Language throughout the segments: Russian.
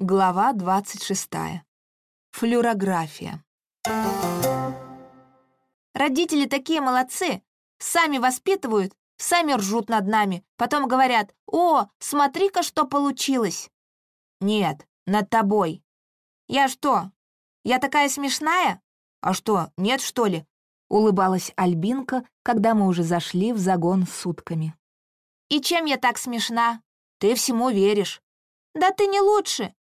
Глава 26. Флюорография. Родители такие молодцы. Сами воспитывают, сами ржут над нами. Потом говорят, «О, смотри-ка, что получилось!» «Нет, над тобой». «Я что, я такая смешная?» «А что, нет, что ли?» Улыбалась Альбинка, когда мы уже зашли в загон с сутками. «И чем я так смешна?» «Ты всему веришь». «Да ты не лучше.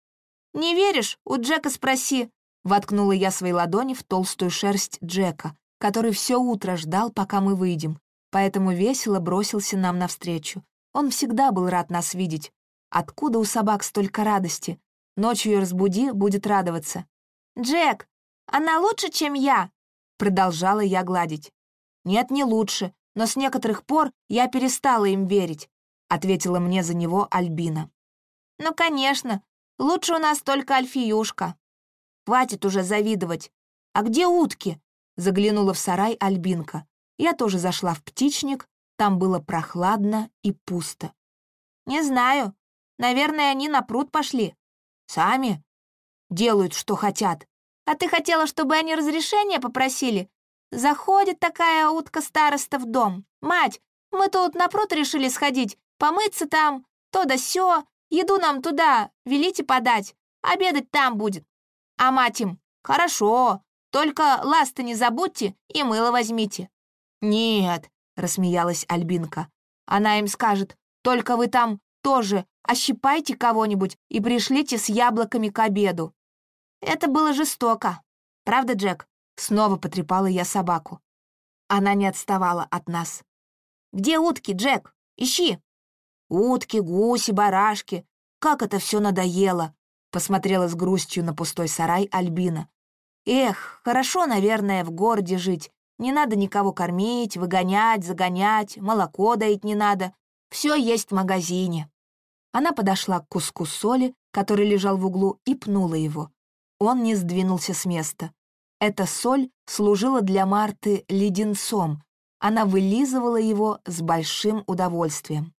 «Не веришь? У Джека спроси!» Воткнула я свои ладони в толстую шерсть Джека, который все утро ждал, пока мы выйдем, поэтому весело бросился нам навстречу. Он всегда был рад нас видеть. Откуда у собак столько радости? Ночью ее разбуди, будет радоваться. «Джек, она лучше, чем я?» Продолжала я гладить. «Нет, не лучше, но с некоторых пор я перестала им верить», ответила мне за него Альбина. «Ну, конечно, Лучше у нас только Альфиюшка. Хватит уже завидовать. А где утки? Заглянула в сарай Альбинка. Я тоже зашла в птичник. Там было прохладно и пусто. Не знаю. Наверное, они на пруд пошли. Сами? Делают, что хотят. А ты хотела, чтобы они разрешения попросили? Заходит такая утка-староста в дом. Мать, мы тут на пруд решили сходить, помыться там, то да сё. Еду нам туда, велите подать, обедать там будет. А мать им, хорошо, только ласты не забудьте и мыло возьмите. Нет, рассмеялась Альбинка. Она им скажет, только вы там тоже ощипайте кого-нибудь и пришлите с яблоками к обеду. Это было жестоко. Правда, Джек? Снова потрепала я собаку. Она не отставала от нас. «Где утки, Джек? Ищи!» Утки, гуси, барашки. Как это все надоело!» Посмотрела с грустью на пустой сарай Альбина. «Эх, хорошо, наверное, в городе жить. Не надо никого кормить, выгонять, загонять, молоко доить не надо. Все есть в магазине». Она подошла к куску соли, который лежал в углу, и пнула его. Он не сдвинулся с места. Эта соль служила для Марты леденцом. Она вылизывала его с большим удовольствием.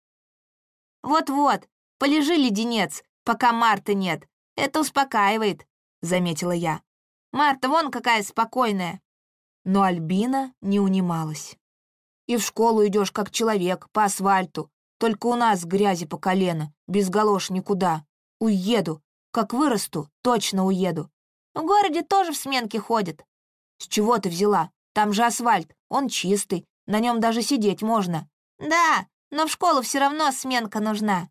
«Вот-вот, полежи, леденец, пока Марты нет. Это успокаивает», — заметила я. «Марта вон какая спокойная». Но Альбина не унималась. «И в школу идешь как человек, по асфальту. Только у нас грязи по колено, без галош никуда. Уеду. Как вырасту, точно уеду. В городе тоже в сменке ходят». «С чего ты взяла? Там же асфальт, он чистый, на нем даже сидеть можно». «Да, но в школу все равно сменка нужна».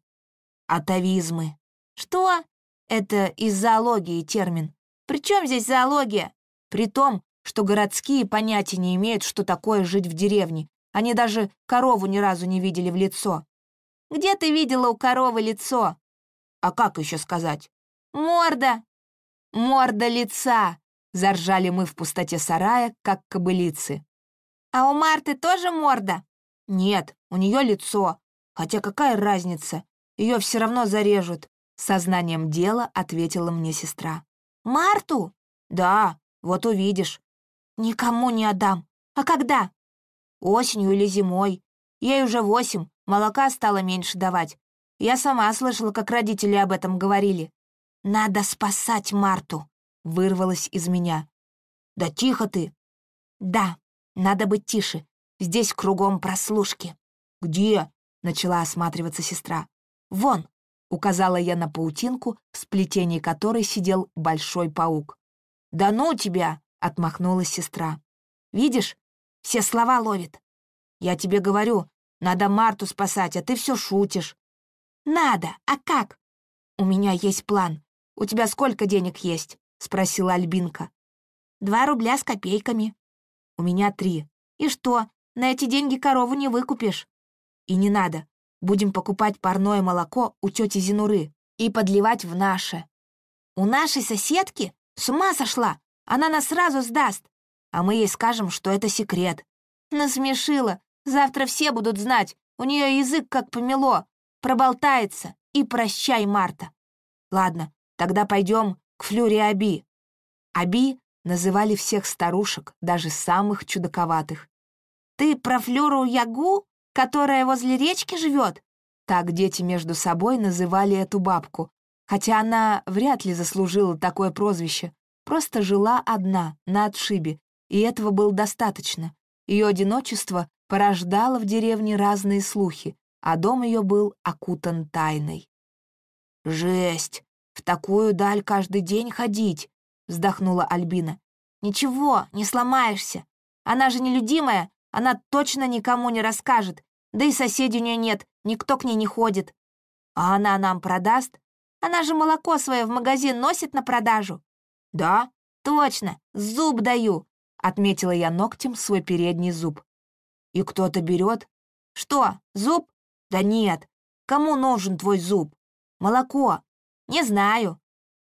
«Атовизмы». «Что?» «Это из зоологии термин. При чем здесь зоология?» «При том, что городские понятия не имеют, что такое жить в деревне. Они даже корову ни разу не видели в лицо». «Где ты видела у коровы лицо?» «А как еще сказать?» «Морда!» «Морда лица!» — заржали мы в пустоте сарая, как кобылицы. «А у Марты тоже морда?» «Нет, у нее лицо. Хотя какая разница? Ее все равно зарежут», — сознанием дела ответила мне сестра. «Марту?» «Да, вот увидишь». «Никому не отдам. А когда?» «Осенью или зимой. Ей уже восемь, молока стало меньше давать. Я сама слышала, как родители об этом говорили. «Надо спасать Марту», — вырвалось из меня. «Да тихо ты». «Да, надо быть тише. Здесь кругом прослушки». «Где?» — начала осматриваться сестра. «Вон!» — указала я на паутинку, в сплетении которой сидел большой паук. «Да ну тебя!» — отмахнулась сестра. «Видишь, все слова ловит. Я тебе говорю, надо Марту спасать, а ты все шутишь». «Надо, а как?» «У меня есть план. У тебя сколько денег есть?» — спросила Альбинка. «Два рубля с копейками». «У меня три. И что, на эти деньги корову не выкупишь?» И не надо. Будем покупать парное молоко у тети Зинуры и подливать в наше. У нашей соседки с ума сошла. Она нас сразу сдаст. А мы ей скажем, что это секрет. Насмешила. Завтра все будут знать. У нее язык как помело. Проболтается. И прощай, Марта. Ладно, тогда пойдем к Флюре Аби. Аби называли всех старушек, даже самых чудаковатых. «Ты про Флюру Ягу?» которая возле речки живет?» Так дети между собой называли эту бабку. хотя она вряд ли заслужила такое прозвище, просто жила одна, на отшибе, и этого было достаточно. Ее одиночество порождало в деревне разные слухи, а дом ее был окутан тайной. «Жесть! В такую даль каждый день ходить!» — вздохнула Альбина. «Ничего, не сломаешься. Она же нелюдимая, она точно никому не расскажет, да и соседей у нее нет, никто к ней не ходит. А она нам продаст? Она же молоко свое в магазин носит на продажу». «Да, точно, зуб даю», — отметила я ногтем свой передний зуб. «И кто-то берет?» «Что, зуб?» «Да нет. Кому нужен твой зуб? Молоко. Не знаю.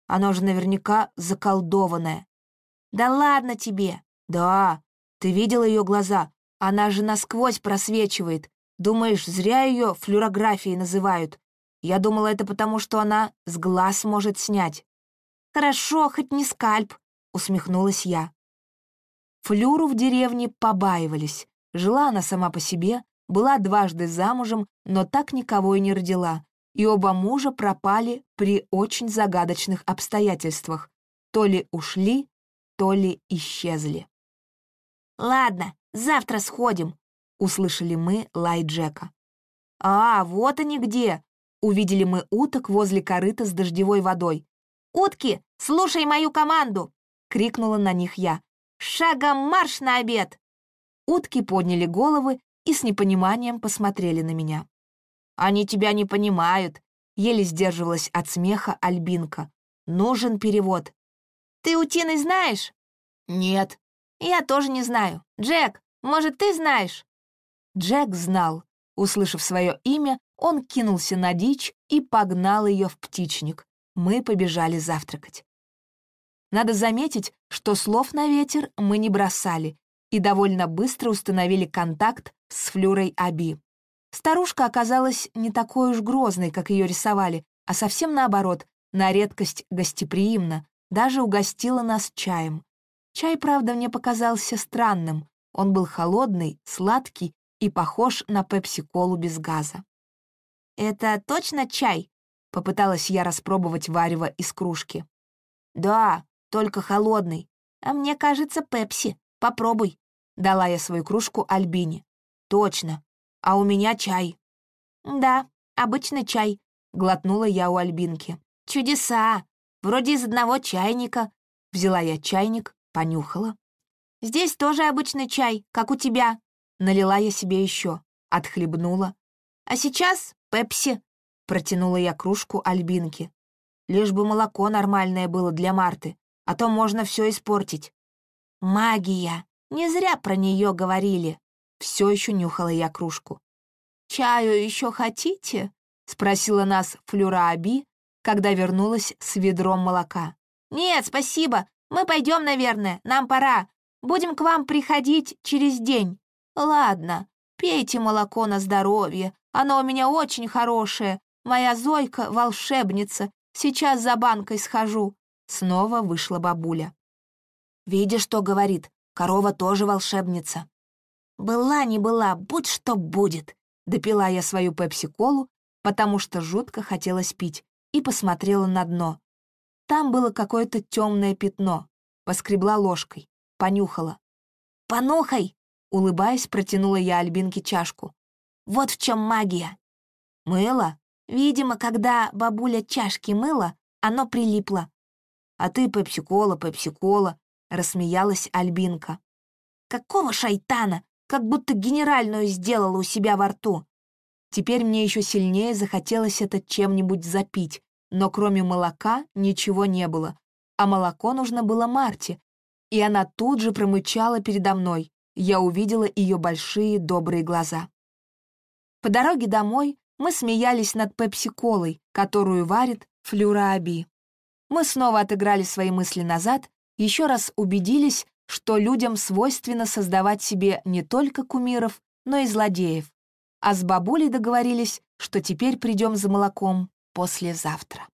Оно же наверняка заколдованное». «Да ладно тебе». «Да. Ты видела ее глаза? Она же насквозь просвечивает. Думаешь, зря ее флюорографией называют? Я думала, это потому, что она с глаз может снять». «Хорошо, хоть не скальп», — усмехнулась я. Флюру в деревне побаивались. Жила она сама по себе, была дважды замужем, но так никого и не родила, и оба мужа пропали при очень загадочных обстоятельствах. То ли ушли, то ли исчезли. «Ладно, завтра сходим», — услышали мы лай Джека. «А, вот они где!» — увидели мы уток возле корыта с дождевой водой. «Утки, слушай мою команду!» — крикнула на них я. «Шагом марш на обед!» Утки подняли головы и с непониманием посмотрели на меня. «Они тебя не понимают», — еле сдерживалась от смеха Альбинка. «Нужен перевод». «Ты утиный знаешь?» «Нет». «Я тоже не знаю. Джек, может, ты знаешь?» Джек знал. Услышав свое имя, он кинулся на дичь и погнал ее в птичник. Мы побежали завтракать. Надо заметить, что слов на ветер мы не бросали и довольно быстро установили контакт с Флюрой Аби. Старушка оказалась не такой уж грозной, как ее рисовали, а совсем наоборот, на редкость гостеприимна, даже угостила нас чаем. Чай, правда, мне показался странным. Он был холодный, сладкий и похож на пепси-колу без газа. «Это точно чай?» — попыталась я распробовать варево из кружки. «Да, только холодный. А мне кажется, пепси. Попробуй». Дала я свою кружку Альбине. «Точно. А у меня чай». «Да, обычный чай», — глотнула я у Альбинки. «Чудеса! Вроде из одного чайника». Взяла я чайник, понюхала. «Здесь тоже обычный чай, как у тебя». Налила я себе еще, отхлебнула. «А сейчас пепси», — протянула я кружку Альбинки. Лишь бы молоко нормальное было для Марты, а то можно все испортить. «Магия!» Не зря про нее говорили. Все еще нюхала я кружку. «Чаю еще хотите?» — спросила нас Флюра Аби, когда вернулась с ведром молока. «Нет, спасибо. Мы пойдем, наверное. Нам пора. Будем к вам приходить через день. Ладно, пейте молоко на здоровье. Оно у меня очень хорошее. Моя Зойка — волшебница. Сейчас за банкой схожу». Снова вышла бабуля. «Видишь, что говорит? Корова тоже волшебница. Была не была, будь что будет. Допила я свою пепси-колу, потому что жутко хотелось пить, и посмотрела на дно. Там было какое-то темное пятно. Поскребла ложкой, понюхала. «Понюхай!» — улыбаясь, протянула я Альбинке чашку. «Вот в чем магия!» «Мыло?» Видимо, когда бабуля чашки мыла, оно прилипло. «А ты пепси-кола, пепси-кола!» — рассмеялась Альбинка. «Какого шайтана? Как будто генеральную сделала у себя во рту!» Теперь мне еще сильнее захотелось это чем-нибудь запить, но кроме молока ничего не было, а молоко нужно было Марте, и она тут же промычала передо мной. Я увидела ее большие добрые глаза. По дороге домой мы смеялись над пепси-колой, которую варит Флюра Аби. Мы снова отыграли свои мысли назад еще раз убедились, что людям свойственно создавать себе не только кумиров, но и злодеев. А с бабулей договорились, что теперь придем за молоком послезавтра.